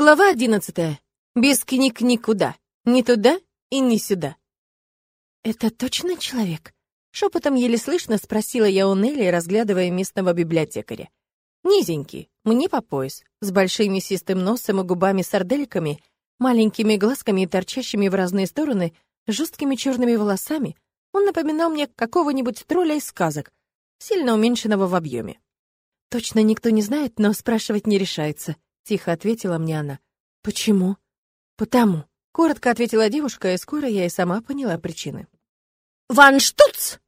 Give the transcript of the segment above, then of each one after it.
Глава одиннадцатая. Без книг никуда. Ни туда и ни сюда. «Это точно человек?» Шепотом еле слышно спросила я у Нелли, разглядывая местного библиотекаря. Низенький, мне по пояс, с большим мясистым носом и губами сардельками, маленькими глазками и торчащими в разные стороны, жесткими черными волосами, он напоминал мне какого-нибудь тролля из сказок, сильно уменьшенного в объеме. Точно никто не знает, но спрашивать не решается — тихо ответила мне она. Почему? Потому. Коротко ответила девушка, и скоро я и сама поняла причины. «Ван Штуц!»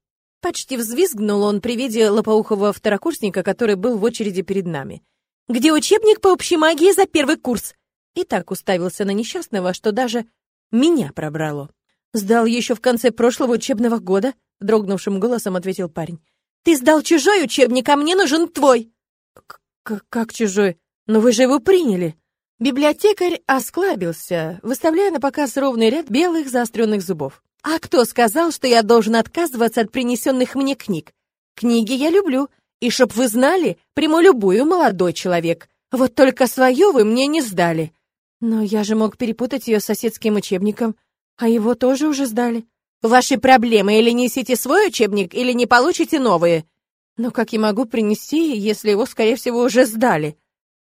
Почти взвизгнул он при виде лопоухого второкурсника, который был в очереди перед нами. «Где учебник по общей магии за первый курс?» И так уставился на несчастного, что даже меня пробрало. «Сдал еще в конце прошлого учебного года», — дрогнувшим голосом ответил парень. «Ты сдал чужой учебник, а мне нужен твой!» «Как чужой?» «Но вы же его приняли!» Библиотекарь осклабился, выставляя на показ ровный ряд белых заостренных зубов. «А кто сказал, что я должен отказываться от принесенных мне книг? Книги я люблю, и чтоб вы знали, приму любую, молодой человек. Вот только свое вы мне не сдали. Но я же мог перепутать ее с соседским учебником, а его тоже уже сдали. Ваши проблемы, или несите свой учебник, или не получите новые. Но как я могу принести, если его, скорее всего, уже сдали?» —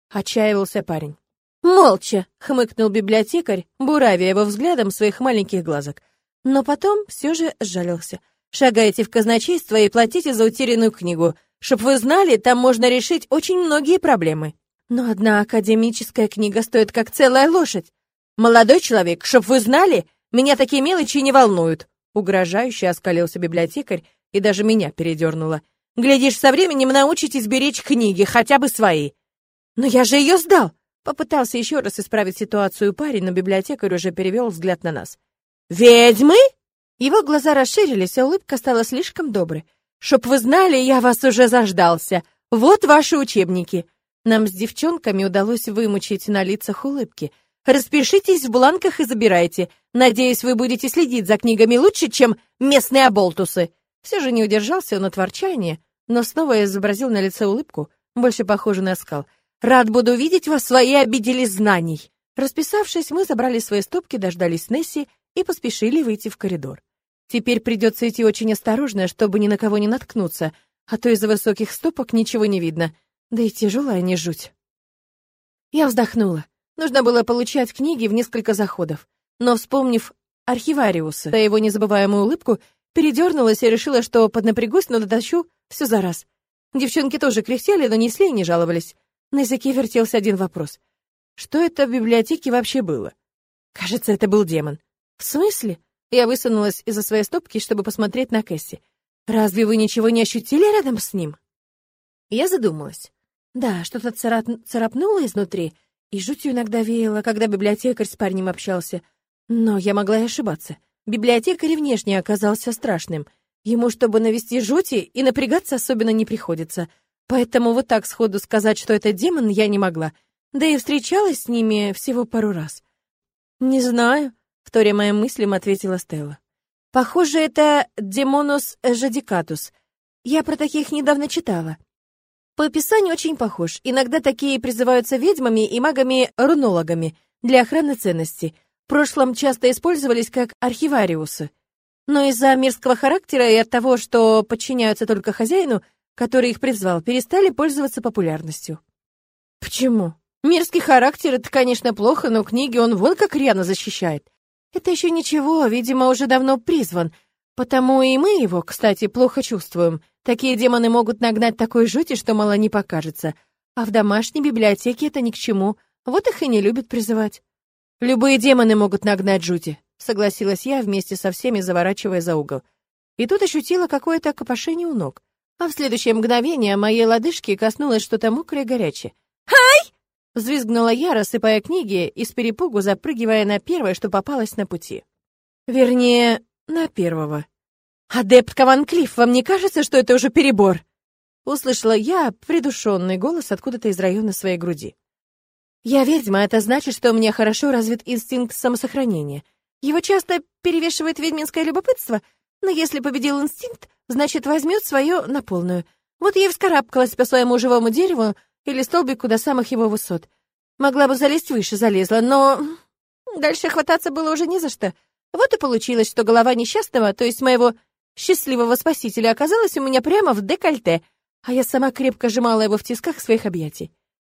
отчаивался парень. «Молча!» — хмыкнул библиотекарь, буравя его взглядом своих маленьких глазок. Но потом все же сжалился. «Шагайте в казначейство и платите за утерянную книгу. Чтоб вы знали, там можно решить очень многие проблемы. Но одна академическая книга стоит как целая лошадь. Молодой человек, чтоб вы знали, меня такие мелочи не волнуют!» Угрожающе оскалился библиотекарь и даже меня передернуло. «Глядишь, со временем научитесь беречь книги, хотя бы свои. «Но я же ее сдал!» Попытался еще раз исправить ситуацию парень, но библиотекарь уже перевел взгляд на нас. «Ведьмы?» Его глаза расширились, а улыбка стала слишком доброй. «Чтоб вы знали, я вас уже заждался. Вот ваши учебники». Нам с девчонками удалось вымучить на лицах улыбки. «Распишитесь в бланках и забирайте. Надеюсь, вы будете следить за книгами лучше, чем местные оболтусы». Все же не удержался он от ворчания, но снова изобразил на лице улыбку, больше похожую на скал. Рад буду видеть вас, свои обидели знаний. Расписавшись, мы забрали свои стопки, дождались Несси и поспешили выйти в коридор. Теперь придется идти очень осторожно, чтобы ни на кого не наткнуться, а то из-за высоких стопок ничего не видно. Да и тяжелая не жуть. Я вздохнула. Нужно было получать книги в несколько заходов. Но, вспомнив архивариуса, да его незабываемую улыбку, передернулась и решила, что поднапрягусь, но дотащу все за раз. Девчонки тоже кряхтели, но несли и не жаловались. На языке вертелся один вопрос. Что это в библиотеке вообще было? Кажется, это был демон. В смысле? Я высунулась из-за своей стопки, чтобы посмотреть на Кэсси. Разве вы ничего не ощутили рядом с ним? Я задумалась. Да, что-то царап... царапнуло изнутри, и жутью иногда веяло, когда библиотекарь с парнем общался. Но я могла и ошибаться. Библиотекарь внешне оказался страшным. Ему, чтобы навести жути, и напрягаться особенно не приходится — Поэтому вот так сходу сказать, что это демон, я не могла. Да и встречалась с ними всего пару раз. «Не знаю», — вторя моим мыслям ответила Стелла. «Похоже, это демонус жадикатус. Я про таких недавно читала. По описанию очень похож. Иногда такие призываются ведьмами и магами-рунологами для охраны ценностей. В прошлом часто использовались как архивариусы. Но из-за мерзкого характера и от того, что подчиняются только хозяину, который их призвал, перестали пользоваться популярностью. Почему? Мерзкий характер — это, конечно, плохо, но книги он вон как рьяно защищает. Это еще ничего, видимо, уже давно призван. Потому и мы его, кстати, плохо чувствуем. Такие демоны могут нагнать такой жути, что мало не покажется. А в домашней библиотеке это ни к чему. Вот их и не любят призывать. Любые демоны могут нагнать жути, согласилась я вместе со всеми, заворачивая за угол. И тут ощутила какое-то копошение у ног а в следующее мгновение моей лодыжки коснулось что-то мокрое и горячее. «Хай!» — взвизгнула я, рассыпая книги и с перепугу запрыгивая на первое, что попалось на пути. Вернее, на первого. «Адепт Ван Клифф, вам не кажется, что это уже перебор?» Услышала я придушенный голос откуда-то из района своей груди. «Я ведьма, это значит, что у меня хорошо развит инстинкт самосохранения. Его часто перевешивает ведьминское любопытство, но если победил инстинкт, значит, возьмет свое на полную. Вот я и вскарабкалась по своему живому дереву или столбику до самых его высот. Могла бы залезть выше, залезла, но... Дальше хвататься было уже не за что. Вот и получилось, что голова несчастного, то есть моего счастливого спасителя, оказалась у меня прямо в декольте, а я сама крепко сжимала его в тисках своих объятий.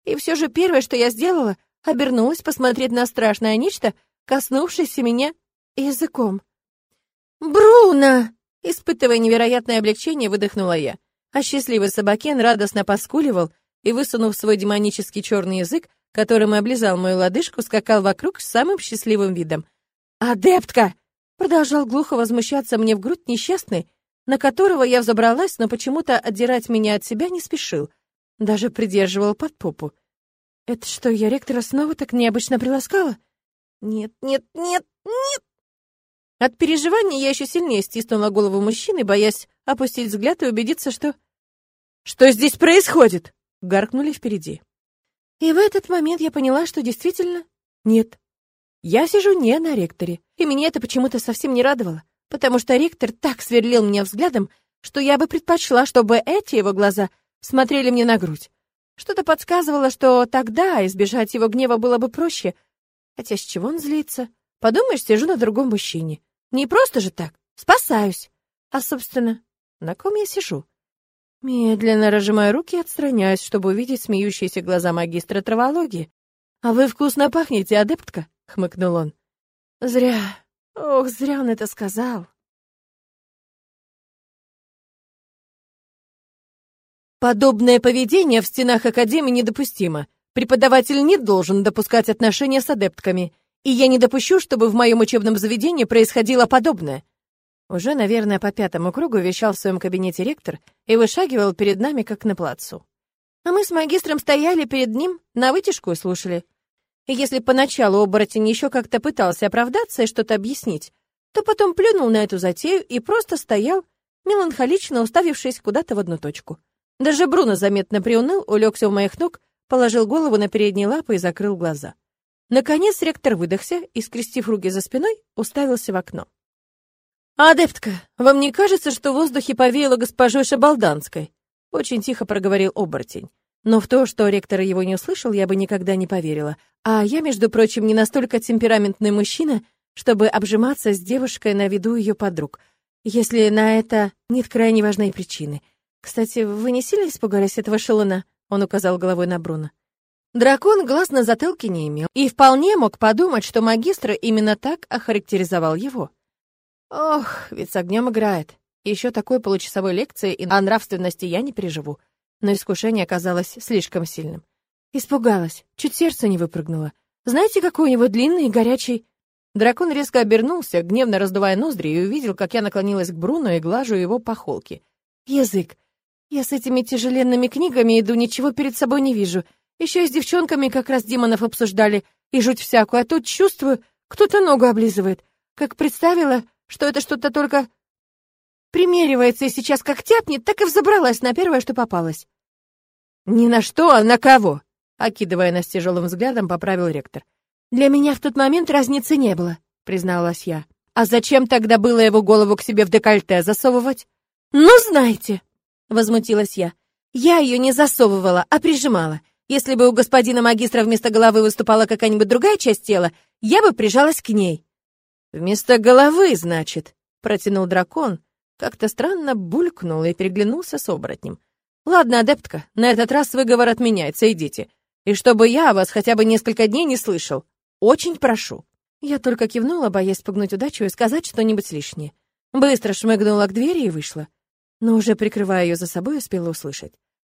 И все же первое, что я сделала, обернулась посмотреть на страшное нечто, коснувшееся меня языком. «Бруно!» Испытывая невероятное облегчение, выдохнула я. А счастливый собакен радостно поскуливал и, высунув свой демонический черный язык, которым облизал мою лодыжку, скакал вокруг с самым счастливым видом. «Адептка!» Продолжал глухо возмущаться мне в грудь несчастный, на которого я взобралась, но почему-то отдирать меня от себя не спешил. Даже придерживал под попу. «Это что, я ректора снова так необычно приласкала?» «Нет, нет, нет, нет!» От переживания я еще сильнее стиснула голову мужчины, боясь опустить взгляд и убедиться, что... «Что здесь происходит?» — гаркнули впереди. И в этот момент я поняла, что действительно нет. Я сижу не на ректоре, и меня это почему-то совсем не радовало, потому что ректор так сверлил меня взглядом, что я бы предпочла, чтобы эти его глаза смотрели мне на грудь. Что-то подсказывало, что тогда избежать его гнева было бы проще. Хотя с чего он злится? Подумаешь, сижу на другом мужчине. Не просто же так. Спасаюсь. А, собственно, на ком я сижу? Медленно разжимаю руки и отстраняюсь, чтобы увидеть смеющиеся глаза магистра травологии. «А вы вкусно пахнете, адептка!» — хмыкнул он. «Зря. Ох, зря он это сказал». Подобное поведение в стенах Академии недопустимо. Преподаватель не должен допускать отношения с адептками, и я не допущу, чтобы в моем учебном заведении происходило подобное. Уже, наверное, по пятому кругу вещал в своем кабинете ректор и вышагивал перед нами, как на плацу. А мы с магистром стояли перед ним на вытяжку и слушали. И если поначалу оборотень еще как-то пытался оправдаться и что-то объяснить, то потом плюнул на эту затею и просто стоял, меланхолично уставившись куда-то в одну точку. Даже Бруно заметно приуныл, улегся у моих ног, положил голову на передние лапы и закрыл глаза. Наконец ректор выдохся и, скрестив руки за спиной, уставился в окно. «Адептка, вам не кажется, что в воздухе повеяло госпожой Шабалданской?» Очень тихо проговорил оборотень. Но в то, что ректор его не услышал, я бы никогда не поверила. А я, между прочим, не настолько темпераментный мужчина, чтобы обжиматься с девушкой на виду ее подруг, если на это нет крайне важной причины. Кстати, вы не сильно испугались этого шелуна? Он указал головой на Бруно. Дракон глаз на затылке не имел и вполне мог подумать, что магистр именно так охарактеризовал его. Ох, ведь с огнем играет. Еще такой получасовой лекции и о нравственности я не переживу. Но искушение оказалось слишком сильным. Испугалась, чуть сердце не выпрыгнуло. Знаете, какой у него длинный и горячий... Дракон резко обернулся, гневно раздувая ноздри, и увидел, как я наклонилась к Бруно и глажу его по холке. Язык. Я с этими тяжеленными книгами иду, ничего перед собой не вижу. Еще с девчонками как раз демонов обсуждали, и жуть всякую, а тут чувствую, кто-то ногу облизывает. Как представила, что это что-то только примеривается и сейчас как тяпнет, так и взобралась на первое, что попалось. «Ни на что, а на кого?» Окидывая нас тяжелым взглядом, поправил ректор. «Для меня в тот момент разницы не было», — призналась я. «А зачем тогда было его голову к себе в декольте засовывать?» «Ну, знаете», — возмутилась я. «Я ее не засовывала, а прижимала. Если бы у господина магистра вместо головы выступала какая-нибудь другая часть тела, я бы прижалась к ней. «Вместо головы, значит», — протянул дракон, как-то странно булькнул и переглянулся с оборотнем. «Ладно, адептка, на этот раз выговор отменяется, идите. И чтобы я вас хотя бы несколько дней не слышал. Очень прошу». Я только кивнула, боясь спугнуть удачу и сказать что-нибудь лишнее. Быстро шмыгнула к двери и вышла. Но уже прикрывая ее за собой, успела услышать.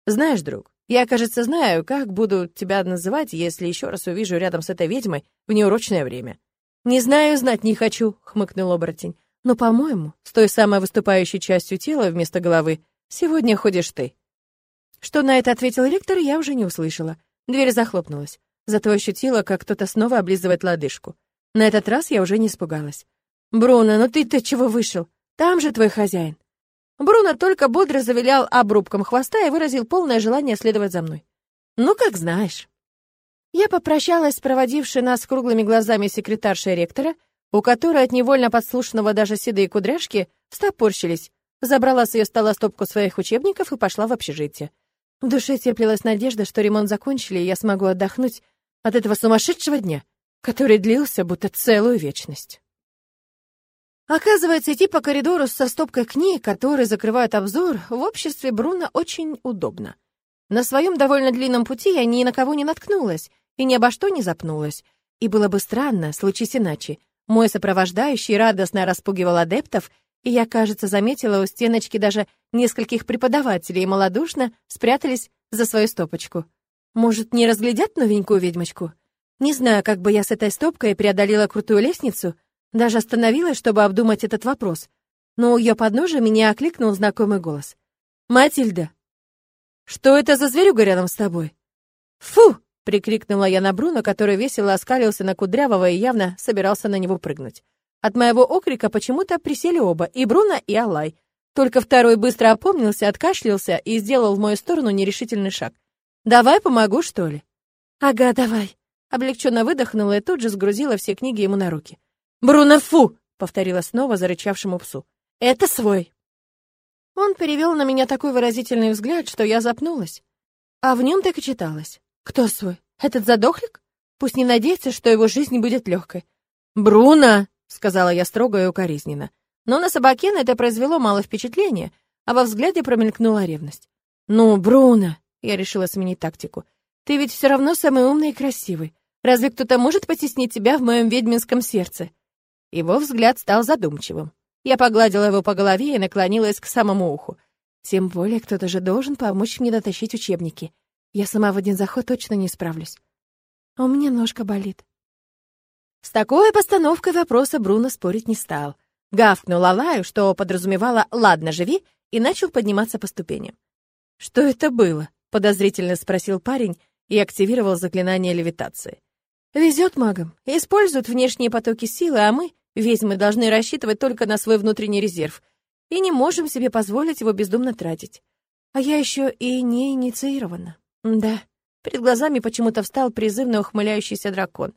«Знаешь, друг, я, кажется, знаю, как буду тебя называть, если еще раз увижу рядом с этой ведьмой в неурочное время. «Не знаю, знать не хочу», — хмыкнул оборотень. «Но, по-моему, с той самой выступающей частью тела вместо головы сегодня ходишь ты». Что на это ответил ректор, я уже не услышала. Дверь захлопнулась. Зато ощутила, как кто-то снова облизывает лодыжку. На этот раз я уже не испугалась. «Бруно, ну ты-то чего вышел? Там же твой хозяин». Бруно только бодро завилял обрубком хвоста и выразил полное желание следовать за мной. «Ну, как знаешь». Я попрощалась с проводившей нас круглыми глазами секретаршей ректора, у которой от невольно подслушанного даже седые кудряшки встопорщились, забрала с ее стола стопку своих учебников и пошла в общежитие. В душе теплилась надежда, что ремонт закончили, и я смогу отдохнуть, от этого сумасшедшего дня, который длился будто целую вечность. Оказывается, идти по коридору со стопкой книг, которые закрывают обзор, в обществе Бруно очень удобно. На своем довольно длинном пути я ни на кого не наткнулась и ни обо что не запнулась. И было бы странно, случись иначе. Мой сопровождающий радостно распугивал адептов, и я, кажется, заметила у стеночки даже нескольких преподавателей и малодушно спрятались за свою стопочку. Может, не разглядят новенькую ведьмочку? Не знаю, как бы я с этой стопкой преодолела крутую лестницу, даже остановилась, чтобы обдумать этот вопрос. Но у ее подножия меня окликнул знакомый голос. «Матильда, что это за зверюга рядом с тобой?» «Фу!» — прикрикнула я на Бруно, который весело оскалился на Кудрявого и явно собирался на него прыгнуть. От моего окрика почему-то присели оба, и Бруно, и Алай. Только второй быстро опомнился, откашлялся и сделал в мою сторону нерешительный шаг. «Давай помогу, что ли?» «Ага, давай». Облегченно выдохнула и тут же сгрузила все книги ему на руки. «Бруно, фу!» — повторила снова зарычавшему псу. «Это свой!» Он перевел на меня такой выразительный взгляд, что я запнулась. А в нем так и читалось. «Кто свой? Этот задохлик? Пусть не надеется, что его жизнь будет легкой». «Бруно!» — сказала я строго и укоризненно. Но на Собакена это произвело мало впечатления, а во взгляде промелькнула ревность. «Ну, Бруно!» — я решила сменить тактику. «Ты ведь все равно самый умный и красивый. Разве кто-то может потеснить тебя в моем ведьминском сердце? Его взгляд стал задумчивым. Я погладила его по голове и наклонилась к самому уху. Тем более кто-то же должен помочь мне дотащить учебники. Я сама в один заход точно не справлюсь. А у меня ножка болит. С такой постановкой вопроса Бруно спорить не стал. Гавкнул Алаю, что подразумевало «ладно, живи», и начал подниматься по ступеням. «Что это было?» — подозрительно спросил парень и активировал заклинание левитации. «Везет магам. Используют внешние потоки силы, а мы, Ведьмы должны рассчитывать только на свой внутренний резерв и не можем себе позволить его бездумно тратить. А я еще и не инициирована. Да, перед глазами почему-то встал призывно ухмыляющийся дракон.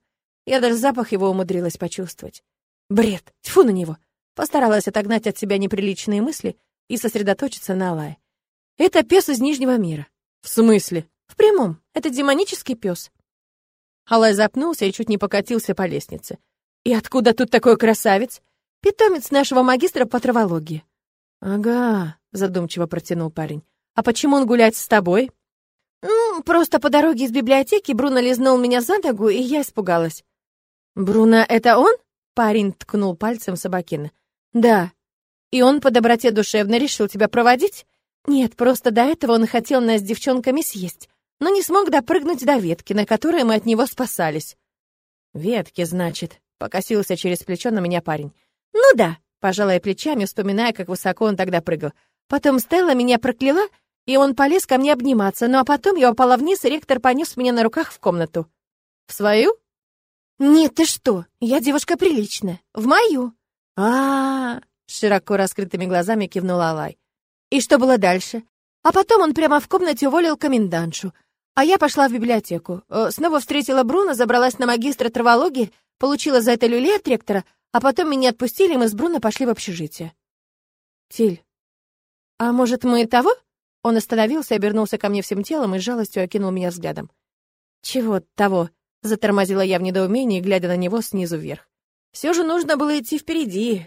Я даже запах его умудрилась почувствовать. Бред! Тьфу на него! Постаралась отогнать от себя неприличные мысли и сосредоточиться на Алае. Это пес из Нижнего мира. В смысле? В прямом. Это демонический пес. Алай запнулся и чуть не покатился по лестнице. «И откуда тут такой красавец?» «Питомец нашего магистра по травологии». «Ага», — задумчиво протянул парень. «А почему он гуляет с тобой?» «Ну, просто по дороге из библиотеки Бруно лизнул меня за ногу, и я испугалась». «Бруно, это он?» — парень ткнул пальцем Собакина. «Да». «И он по доброте душевно решил тебя проводить?» «Нет, просто до этого он хотел нас с девчонками съесть, но не смог допрыгнуть до ветки, на которой мы от него спасались». «Ветки, значит», Покосился через плечо на меня парень. «Ну да», — пожалая плечами, вспоминая, как высоко он тогда прыгал. Потом Стелла меня прокляла, и он полез ко мне обниматься, ну а потом я упала вниз, и ректор понес меня на руках в комнату. «В свою?» «Нет, ты что? Я девушка приличная. В мою». А, -а, -а широко раскрытыми глазами кивнула Алай. «И что было дальше?» А потом он прямо в комнате уволил комендантшу. А я пошла в библиотеку. Э, снова встретила Бруно, забралась на магистра травологии, Получила за это люлей от ректора, а потом меня отпустили, и мы с Бруно пошли в общежитие. Тиль, а может, мы того? Он остановился, обернулся ко мне всем телом и с жалостью окинул меня взглядом. Чего того? Затормозила я в недоумении, глядя на него снизу вверх. Все же нужно было идти впереди.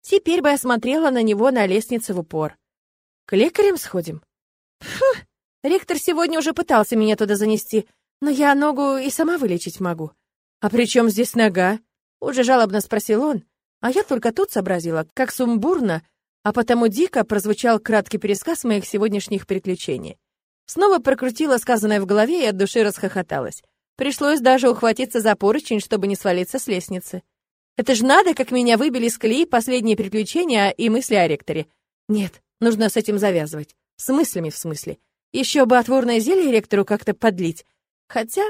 Теперь бы я смотрела на него на лестнице в упор. К лекарям сходим? Фу, ректор сегодня уже пытался меня туда занести, но я ногу и сама вылечить могу. «А при чем здесь нога?» — уже жалобно спросил он, а я только тут сообразила, как сумбурно, а потому дико прозвучал краткий пересказ моих сегодняшних приключений. Снова прокрутила сказанное в голове и от души расхохоталась. Пришлось даже ухватиться за поручень, чтобы не свалиться с лестницы. Это ж надо, как меня выбили с колеи последние приключения и мысли о ректоре. Нет, нужно с этим завязывать. С мыслями в смысле. Еще бы отворное зелье ректору как-то подлить. Хотя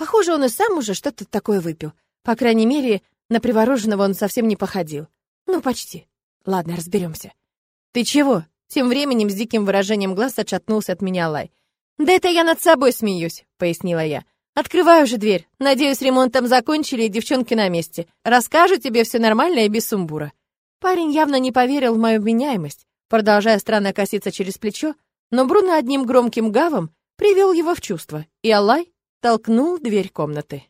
Похоже, он и сам уже что-то такое выпил. По крайней мере, на привороженного он совсем не походил. Ну, почти. Ладно, разберемся. Ты чего? Тем временем с диким выражением глаз отшатнулся от меня Лай. «Да это я над собой смеюсь», — пояснила я. «Открываю же дверь. Надеюсь, ремонтом закончили и девчонки на месте. Расскажу тебе все нормально и без сумбура». Парень явно не поверил в мою вменяемость, продолжая странно коситься через плечо, но Бруно одним громким гавом привел его в чувство, и Аллай толкнул дверь комнаты.